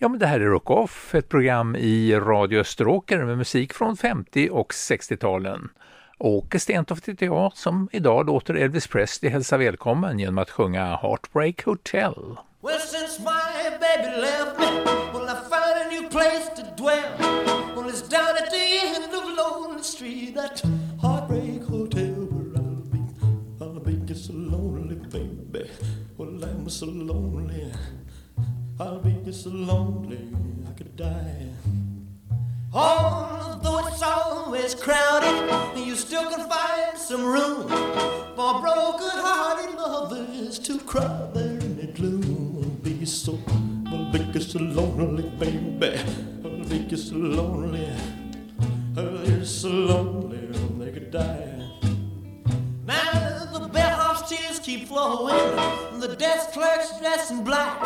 Ja, men det här är Rock Off, ett program i Radio Österåker med musik från 50 och 60-talen. Åke Stentoft heter jag som idag låter Elvis Presley hälsa välkommen genom att sjunga Heartbreak Hotel. Well, since my baby left me, well, I found a new place to dwell. Well, it's down at the end of Lonely Street, that Heartbreak Hotel where I'll be. I'll be just so lonely, baby. Well, I'm so lonely. I'll be so lonely, I could die. Although it's always crowded, you still can find some room for broken-hearted lovers to cry there in the gloom. I'll be so, I'll be so lonely, baby. I'll be so lonely. I'll be so lonely, they could die. Now tears keep flowing, the desk clerk's dressed in black.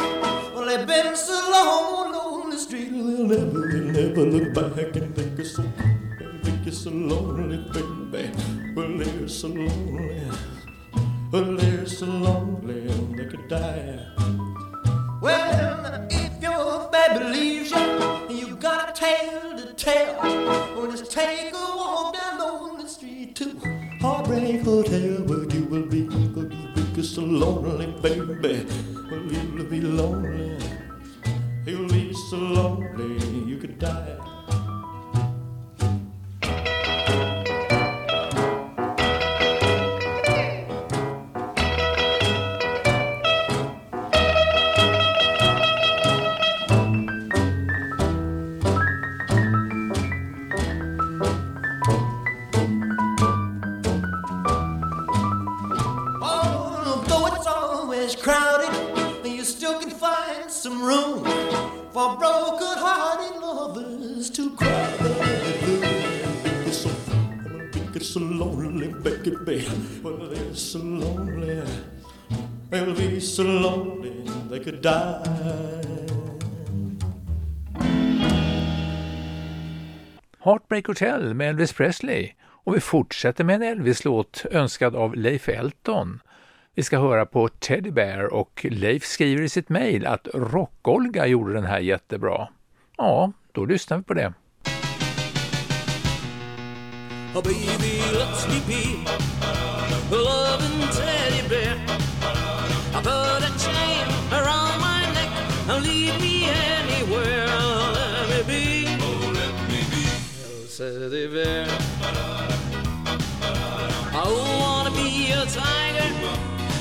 Well, they've been so long on the street, they'll never, never look back and think it's so, think it's so lonely, baby. Well, they're so lonely, well, they're so lonely, they could die. Well, if your baby leaves you, you got a tale to tell. Well, just take a walk down lonely street to Heartbreak Hotel, lonely, baby. Well, you'll be lonely, you'll be so lonely, you could die. Could die. Heartbreak Hotel med Elvis Presley. Och vi fortsätter med en Elvis-låt önskad av Leif Elton. Vi ska höra på Teddy Bear och Leif skriver i sitt mejl att Rock-Olga gjorde den här jättebra. Ja, då lyssnar vi på det. Oh, baby, let's me be loving teddy bear. Lead me anywhere. Let me be. Oh, let me be. Oh, teddy bear. I don't wanna be a tiger,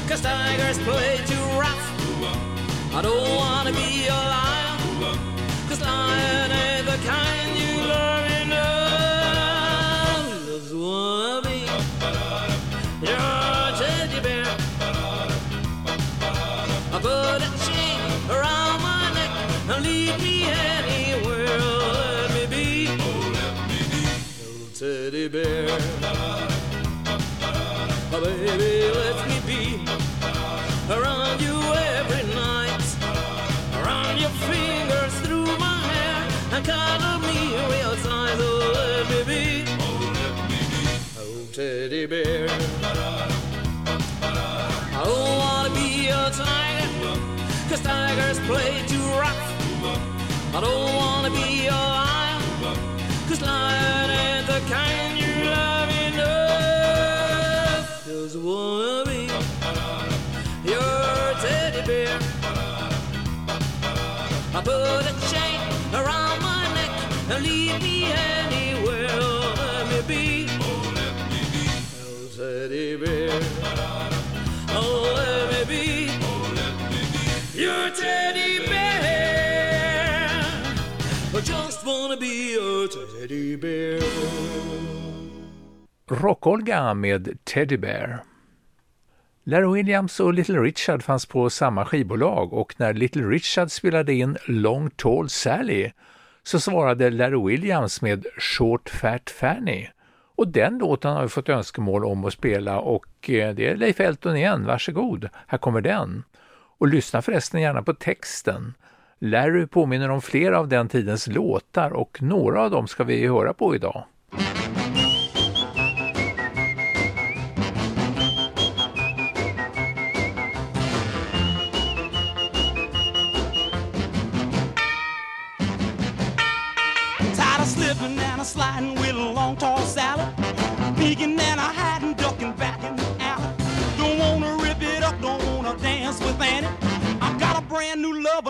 cause tigers play too rough. I don't wanna be a lion, cause lion ain't the kind bear. Oh, baby, let me be around you every night. Around your fingers through my hair and cuddle me real tight. Oh, let me be. Oh, teddy bear. I don't wanna be a tiger, cause tigers play too rough. I don't wanna be a Leave me anywhere, oh let me be Oh, Let me be. Oh, teddy bear. Oh, let me be. Your teddy bear. I just wanna be a teddy bear. Rock-Olga med Teddy Bear. Larry Williams och Little Richard fanns på samma skivbolag och när Little Richard spelade in Long Tall Sally så svarade Larry Williams med Short Fat Fanny. Och den låten har vi fått önskemål om att spela och eh, det är Leif Elton igen, varsågod, här kommer den. Och lyssna förresten gärna på texten. Larry påminner om flera av den tidens låtar och några av dem ska vi höra på idag.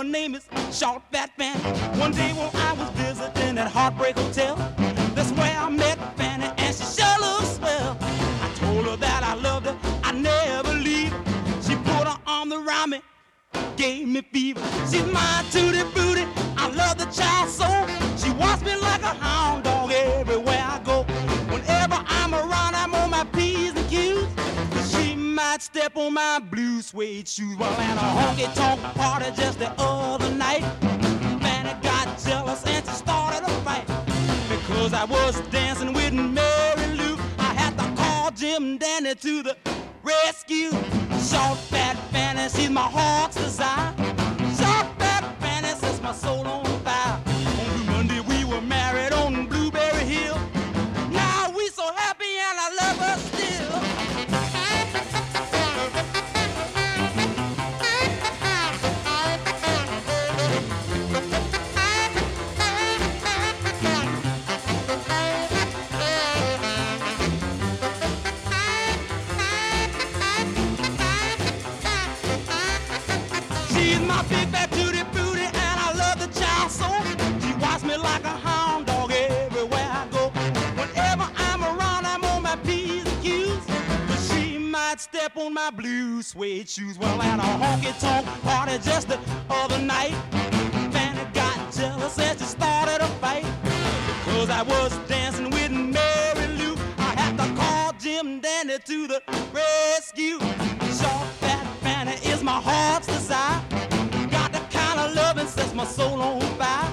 Lover, name is Short Fat Fanny. One day while I was visiting at Heartbreak Hotel, that's where I met Fanny, and she sure looks swell. I told her that I loved her, I never leave. She put her arm around me, gave me fever. She's my tutti booty, I love the child so. She wants me like a hound dog everywhere might step on my blue suede shoes while at a honky tonk party just the other night. Fanny got jealous and she started a fight. Because I was dancing with Mary Lou, I had to call Jim Dandy to the rescue. Short fat Fanny, she's my heart's desire. Short fat Fanny sets my soul on fire. Big fat tutti booty, and I love the child so. She watches me like a hound dog everywhere I go. Whenever I'm around, I'm on my P's and Q's. But she might step on my blue suede shoes. Well, at a honky tonk party just the other night, Fanny got jealous and she started a fight. Because I was dancing with Mary Lou, I had to call Jim Dandy to the rescue. Short fat Fanny is my heart's desire. Loving sets my soul on fire.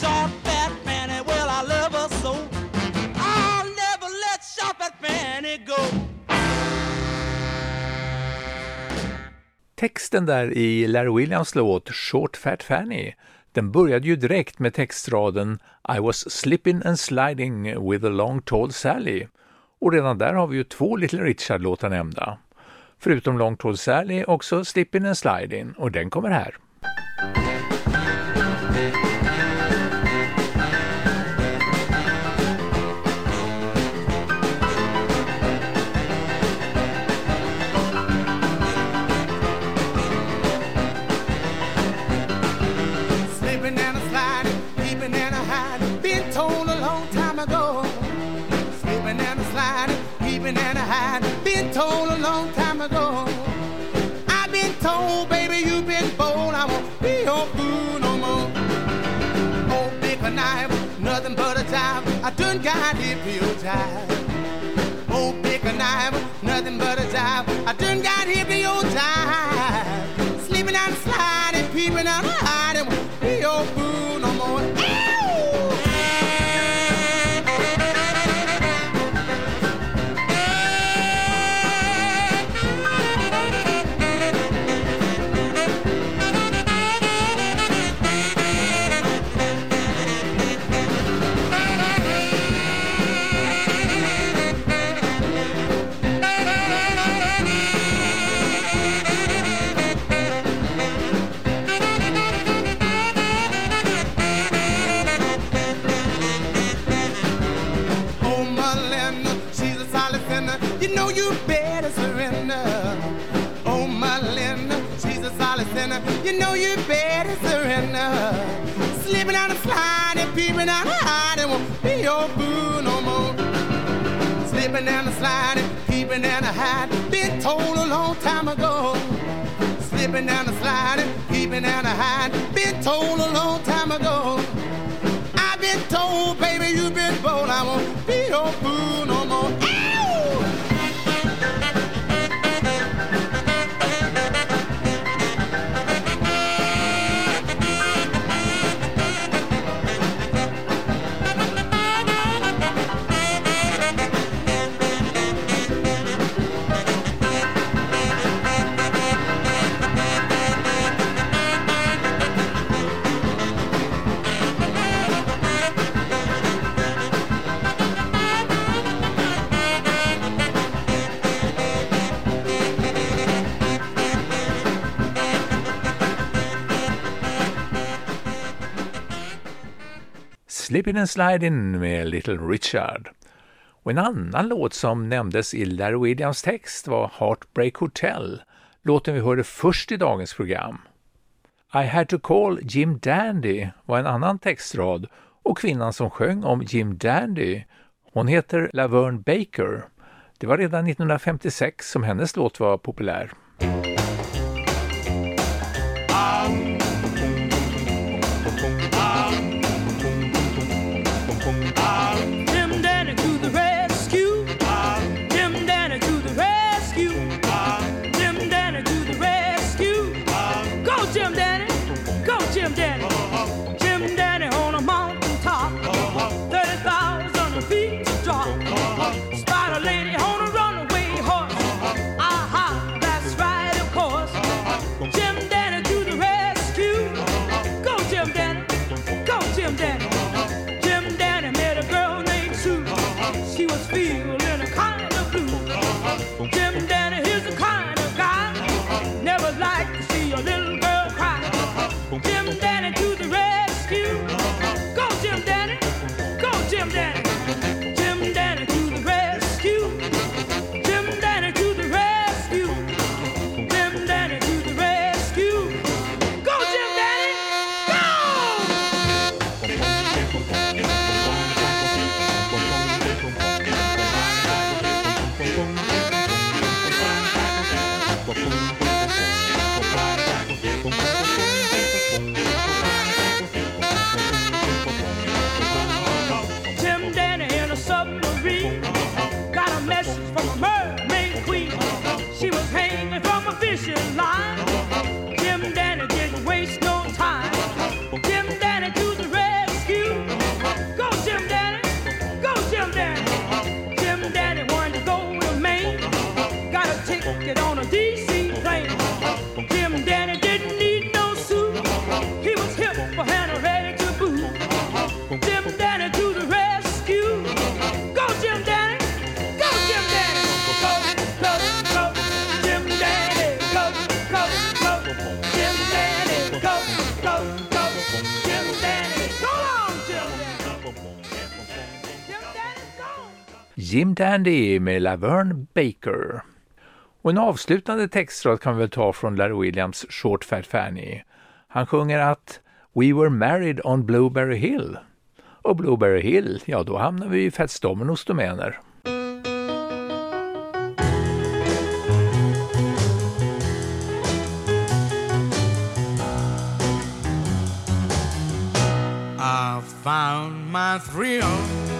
Short fat Fanny, well I love her so. I'll never let short fat Fanny go. Texten där i Larry Williams låt Short Fat Fanny, den började ju direkt med textraden I was slipping and sliding with a long tall Sally. Och redan där har vi ju två Little Richard-låtar nämnda. Förutom Long Tall Sally också Slippin' and Sliding och den kommer här. And a hiding. Been told a long time ago. Got hit for your jive. Oh, pick a knife, nothing but a jive. I done got hit for your Slipping out and sliding, peeping out and hiding won't be your boo no more. Slipping and a sliding, peeping and a hiding. Been told a long time ago. Slipping and a sliding, peeping and a hiding. Been told a long time ago. I've been told, baby, you've been bold. I won't be your fool no more. Slippin' and Slidin' med Little Richard. Och en annan låt som nämndes i Larry Williams text var Heartbreak Hotel, låten vi hörde först i dagens program. I had to call Jim Dandy var en annan textrad och kvinnan som sjöng om Jim Dandy, hon heter Laverne Baker. Det var redan 1956 som hennes låt var populär. Dandy med Laverne Baker. Och en avslutande textrad kan vi väl ta från Larry Williams Short Fat Fanny. Han sjunger att We were married on Blueberry Hill. Och Blueberry Hill, ja då hamnar vi i Fats Dominos domäner. I found my thrill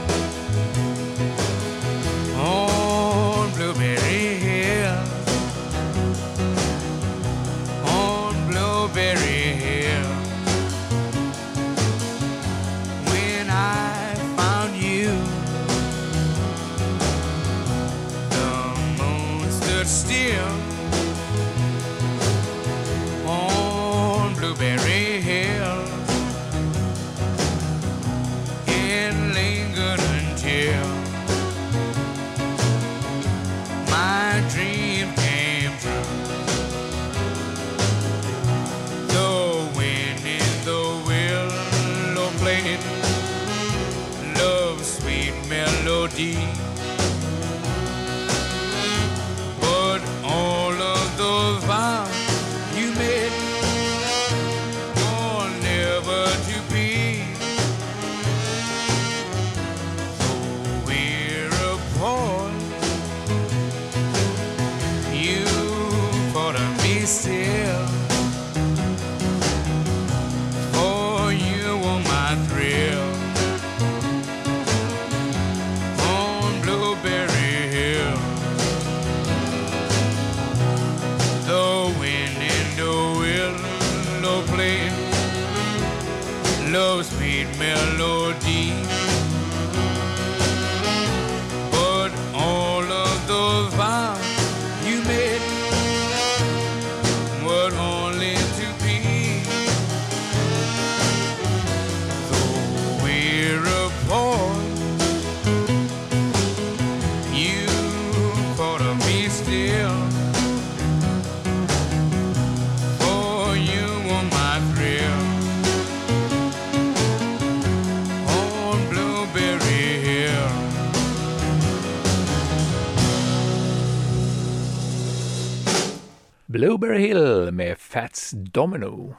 Fats Domino.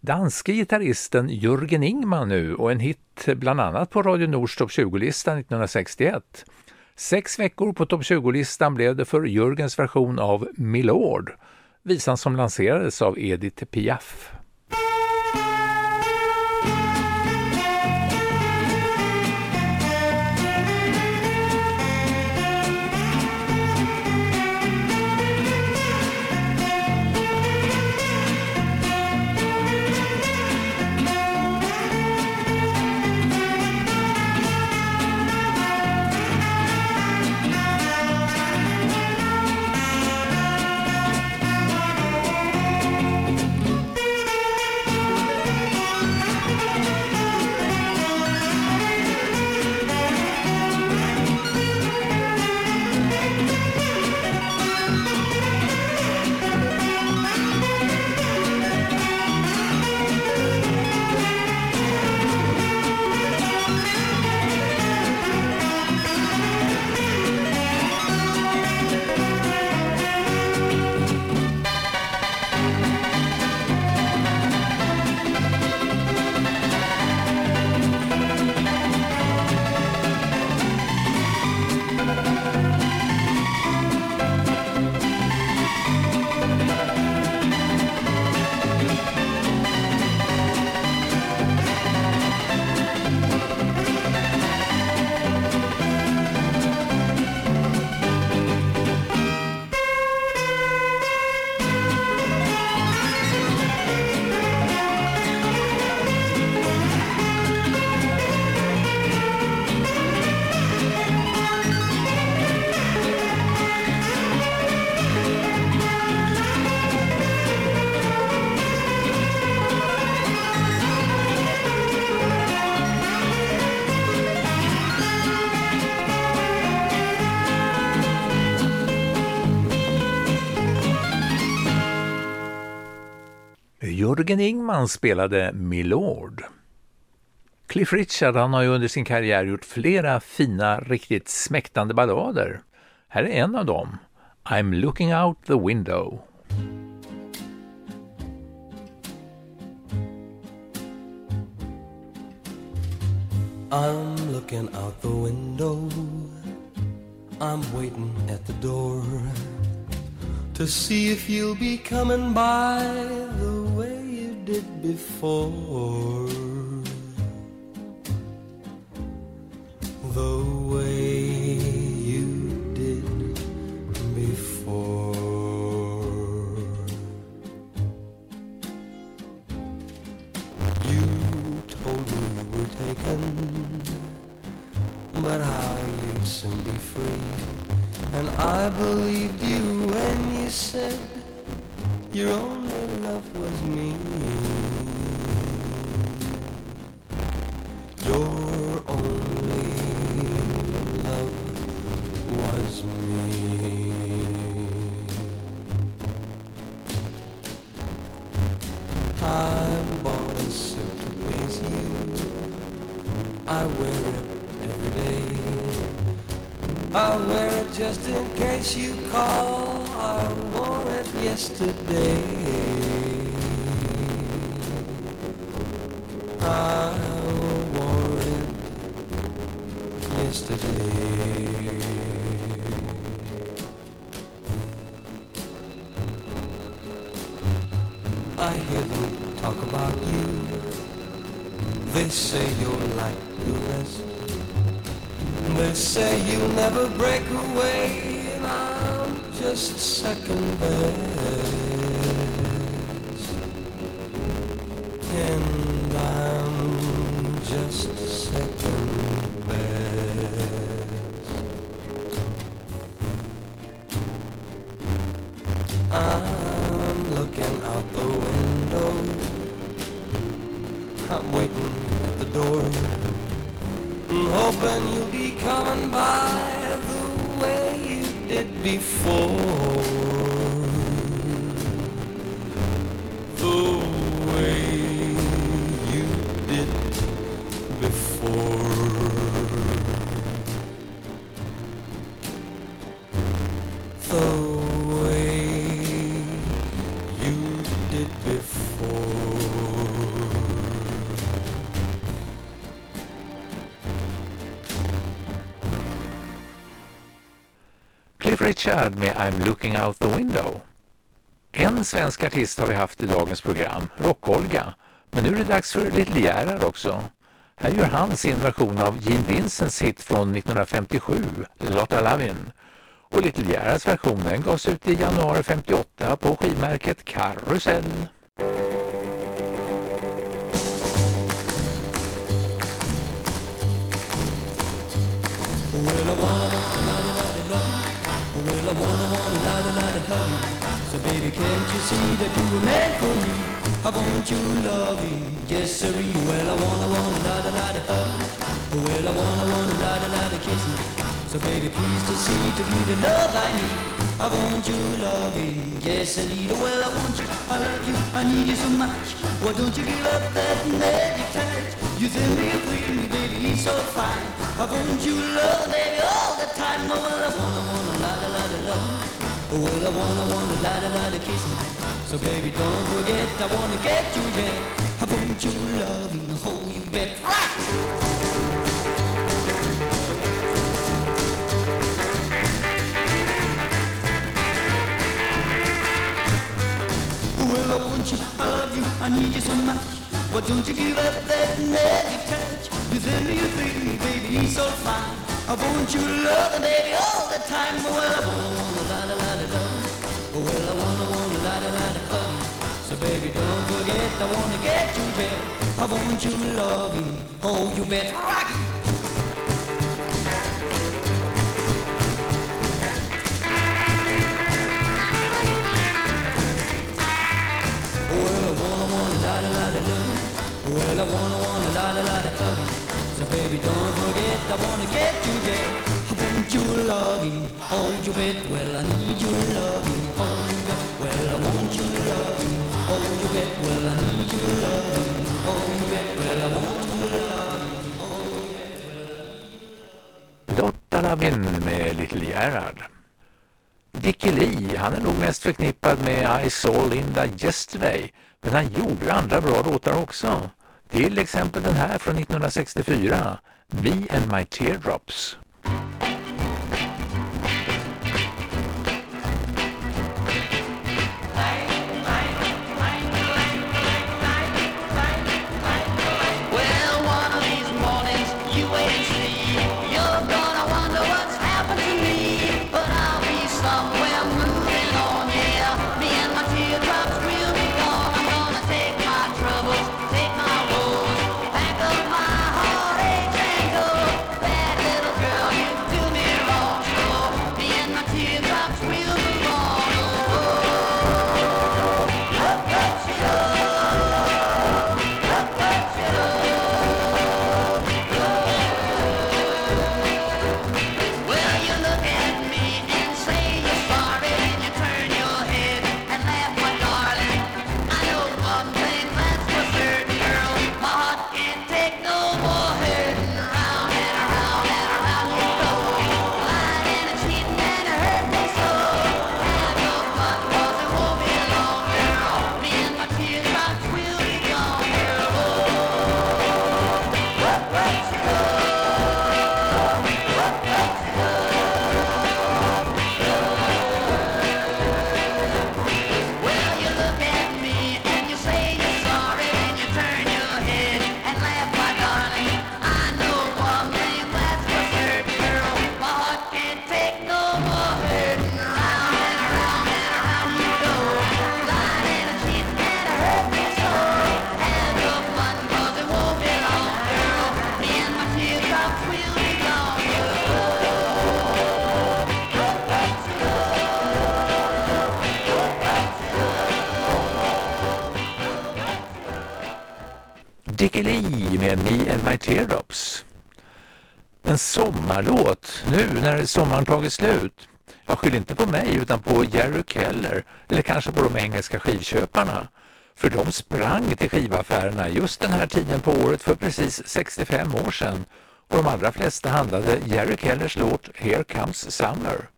Danske gitarristen Jörgen Ingman nu och en hit bland annat på Radio Nords topp 20-lista 1961. Sex veckor på topp 20-listan blev det för Jörgens version av Milord, visan som lanserades av Edith Piaf. Jörgen Ingman spelade Milord. Cliff Richard han har ju under sin karriär gjort flera fina, riktigt smäktande ballader. Här är en av dem, I'm looking out the window. I'm looking out the window. I'm waiting at the door to see if you'll be coming by the way you did before. The way you did before. You told me you were taken, but how you'd soon be free. And I believed you you said your only They say you're like the rest. They say you'll never break away, and I'm just second best. Before. Richard med I'm looking out the window. En svensk artist har vi haft i dagens program, Rock-Olga. Men nu är det dags för Little Gerhard också. Här gör han sin version av Gene Vincents hit från 1957, Lotta Lovin. Och Little Gerhards version den gavs ut i januari 58 på skivmärket Karusell. So baby, can't you see that you were meant for me? I want you loving, yes sirree. Well, I wanna, wanna, la da la da hug. Well, I wanna, wanna, la da la da kiss me. So baby, please to see to be the love I need. I want you loving, yes indeed. Well, I want you, I love you, I need you so much. Why don't you give up that magic touch? You send me a me, baby, it's so fine. I want you love, baby, all the time. Oh, well, I wanna, wanna, Well, I wanna, wanna, la la da kiss me. So baby, don't forget, I wanna get you back. I want you loving, hold you back. Well, I want you, I love you, I need you so much. Why don't you give up that magic touch? You send me a baby, baby, it's so fine. I want you loving, baby, all the time. Well, I wanna, la la love. Well, I wanna, wanna, la da la da love. So baby, don't forget, I wanna get you back. I want you loving, oh, you bet. Well, I wanna, wanna, da la da love. Well, I wanna, wanna, da la da love. So baby, don't forget, I wanna get you there. I want you need oh, your loving, oh, you bet. Well, I need you bet. Well, I want your oh, you med Little Gerhard. Dickie Lee, han är nog mest förknippad med I saw Linda yesterday, men han gjorde andra bra låtar också. Till exempel den här från 1964, Me and My Teardrops. Teardrops will Dickie Lee med Me and My Teardrops. En sommarlåt nu när sommaren tagit slut. Jag skyller inte på mig utan på Jerry Keller eller kanske på de engelska skivköparna. För de sprang till skivaffärerna just den här tiden på året för precis 65 år sedan och de allra flesta handlade Jerry Kellers låt Here Comes Summer.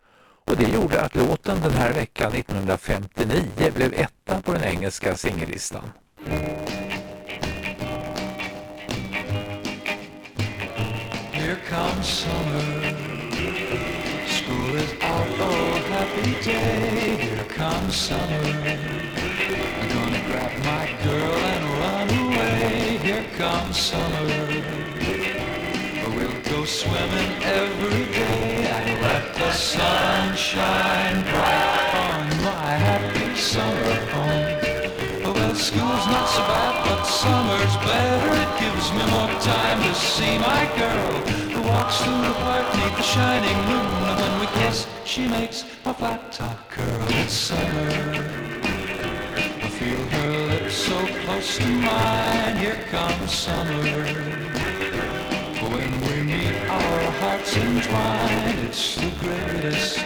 Och det gjorde att låten den här veckan 1959 blev etta på den engelska singellistan. Comes summer, school is out for day. Here comes summer. I'm gonna grab my girl and run away. Here comes summer. We'll go swimming every day and let the sun shine bright on my happy summer home. School's not so bad, but summer's better. It gives me more time to see my girl walks through the park beneath the shining moon. And when we kiss, she makes my flat top curl. It's summer. I feel her lips so close to mine. Here comes summer. When we meet, our hearts entwine. It's the greatest.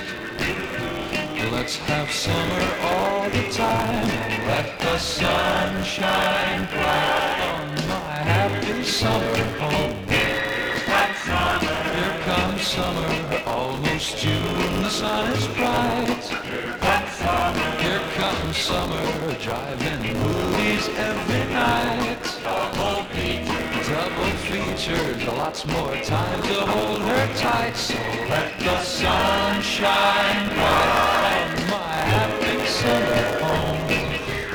Let's have summer all the time. Let the sun shine bright on my happy summer home. Summer, almost June, the sun is bright. Here comes summer, driving movies every night. Double features, lots more time to hold her tight. So let the sun shine bright on my happy summer home.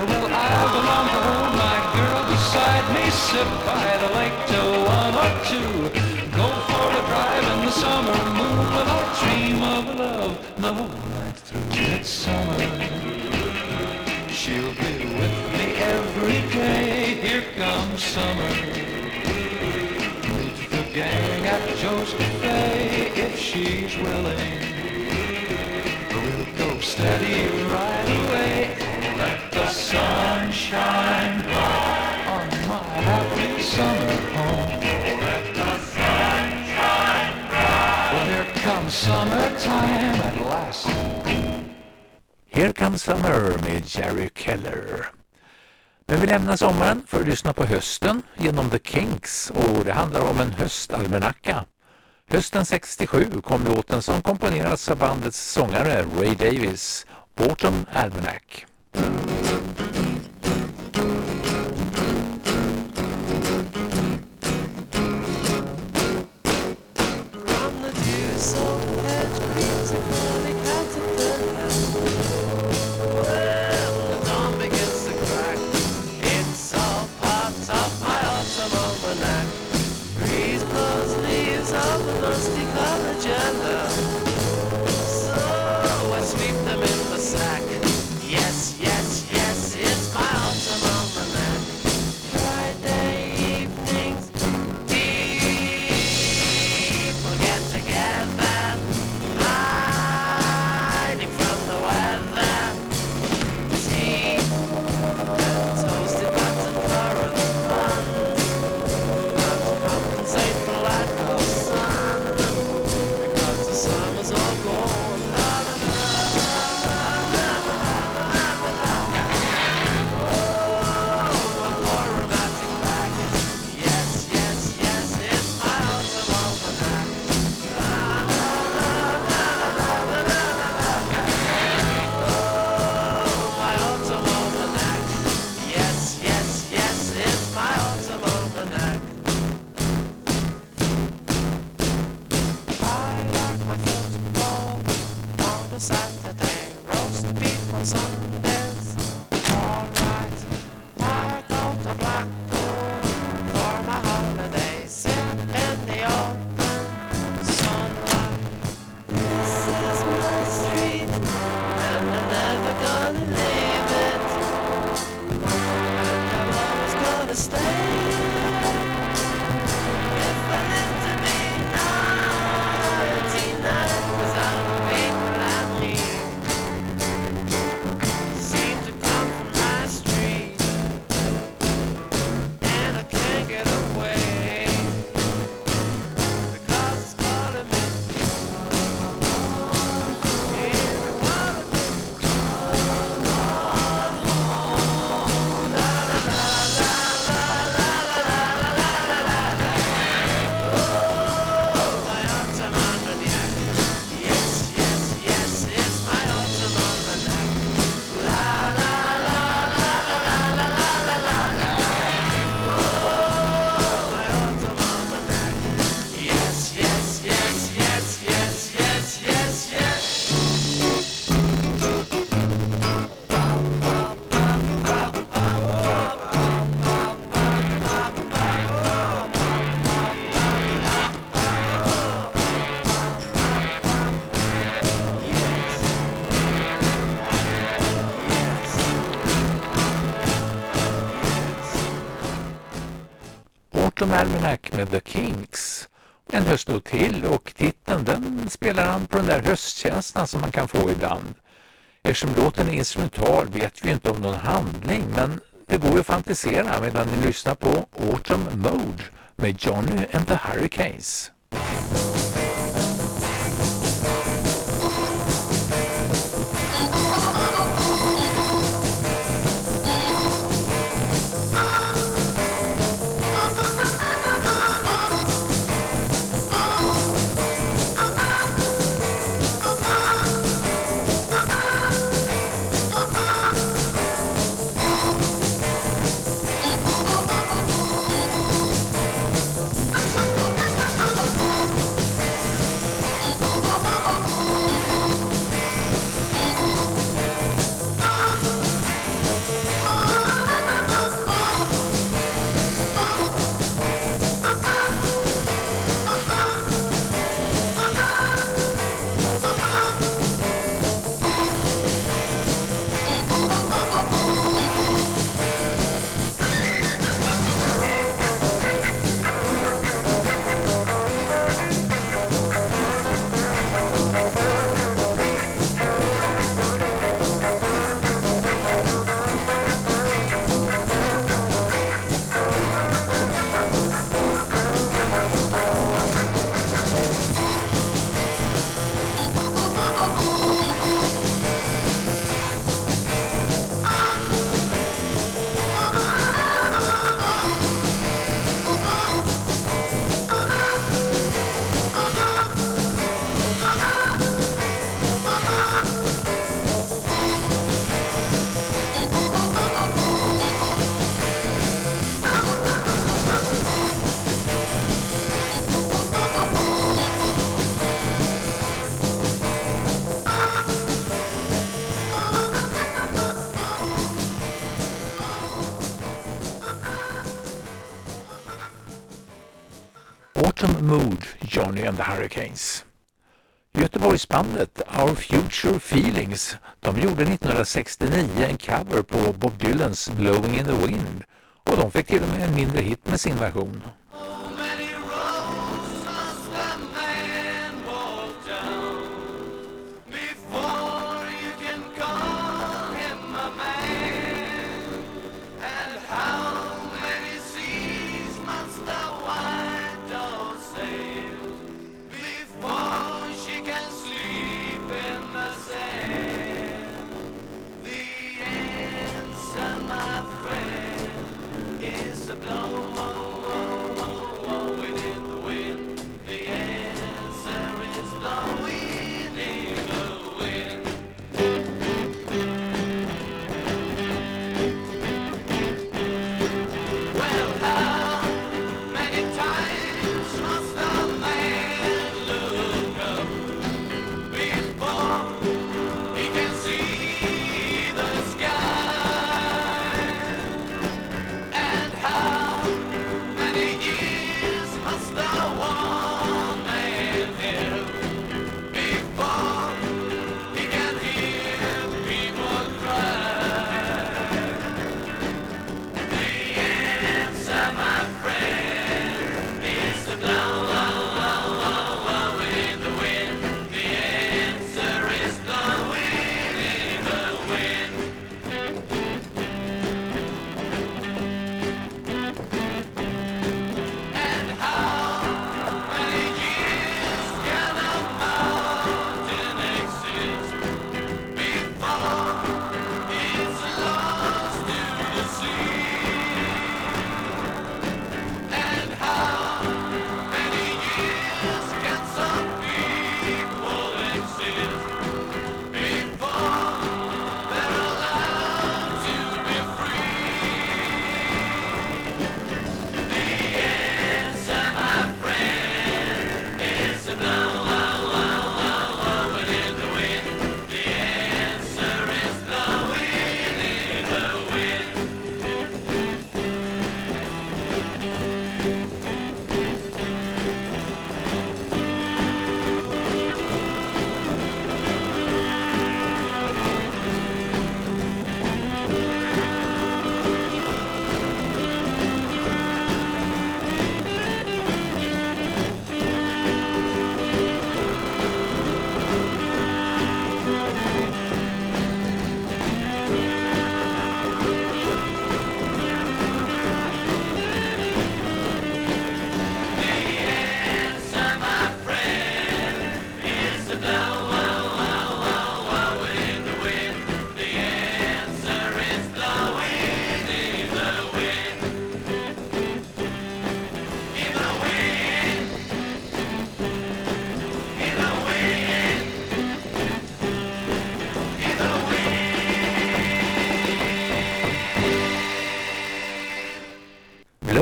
Well, I belong to her, my girl beside me. Sit by the lake till summer. She'll be with me every day. Here comes summer. Meet the gang at Joe's Cafe if she's willing. We'll go steady right away. Let the sun shine bright on my happy summer home. Let the sun shine bright. Well, here comes summertime at last. Here Comes Summer med Jerry Keller. Men vi lämnar sommaren för att lyssna på hösten genom The Kinks och det handlar om en höstalmanacka. Hösten 67 kom låten som komponerats av bandets sångare Ray Davis, Autumn Almanac. En höstlåt till och titeln den spelar han på den där höstkänslan som man kan få ibland. Eftersom låten är instrumental vet vi inte om någon handling men det går ju att fantisera medan ni lyssnar på Autumn Mode med Johnny and the Hurricanes. And the Hurricanes. Göteborgsbandet Our Future Feelings, de gjorde 1969 en cover på Bob Dylans Blowing in the Wind och de fick till och med en mindre hit med sin version.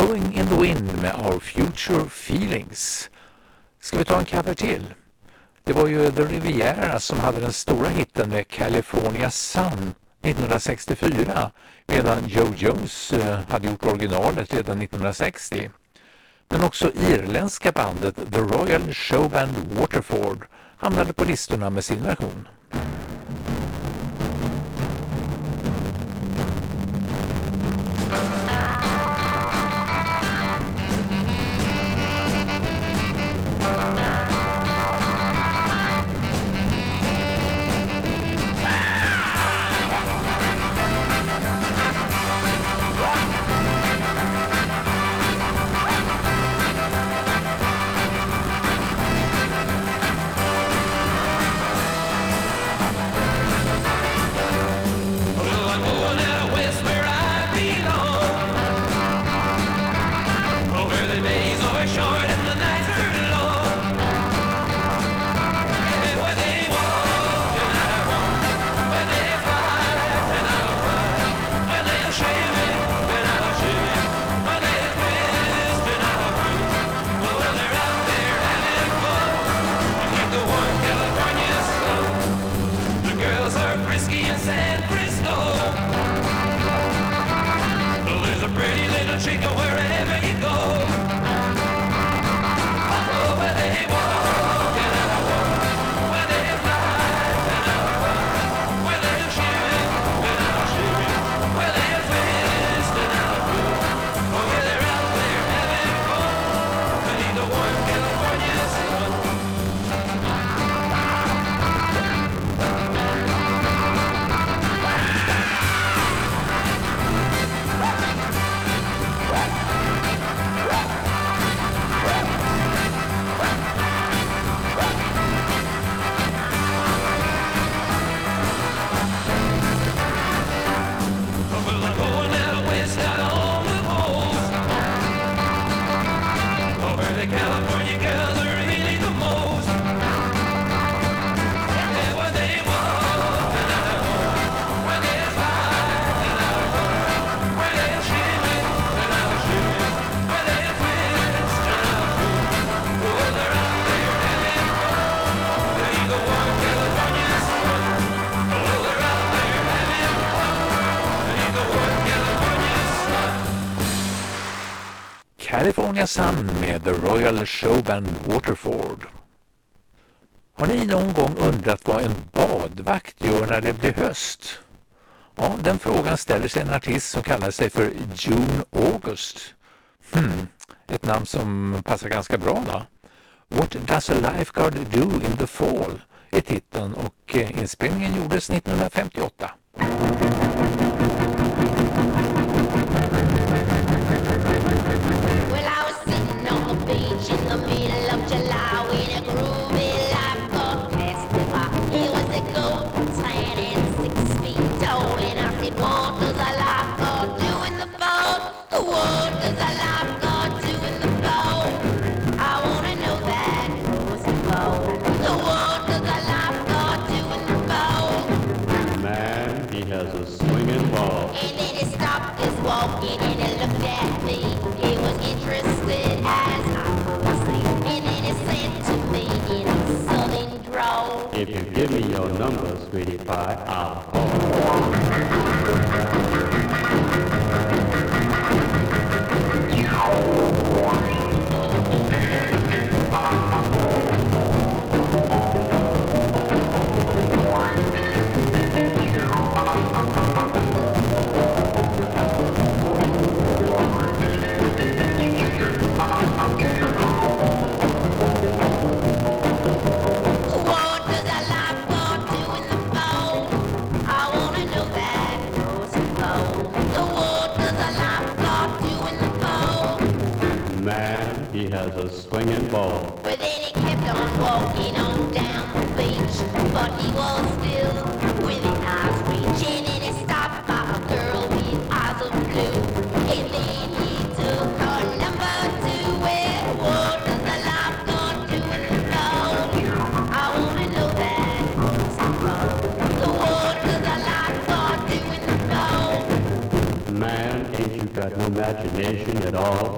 Blowing in the Wind med Our Future Feelings. Ska vi ta en cover till? Det var ju The Riviera som hade den stora hitten med California Sun 1964 medan Joe Jones eh, hade gjort originalet redan 1960. Men också irländska bandet The Royal Showband Waterford hamnade på listorna med sin version. California Sun med The Royal Showband Waterford. Har ni någon gång undrat vad en badvakt gör när det blir höst? Ja, den frågan ställer sig en artist som kallar sig för June August. Hmm, ett namn som passar ganska bra då. What does a lifeguard do in the fall? är titeln och eh, inspelningen gjordes 1958. If you give me your number, sweetie pie, I'll call. Swinging ball. But then he kept on walking on down the beach. But he was still within eyes reach. And he stopped by a girl with eyes of blue. And then he took her number two. Well, what does the lifeguard do in the cold? I wanna know that. So what does the lifeguard do in the cold? Man, ain't you got no imagination at all?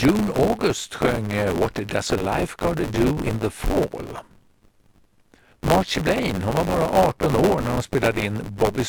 June August sjöng eh, What does a lifeguard do in the fall? Marchie Blaine, hon var bara 18 år när hon spelade in Bobby's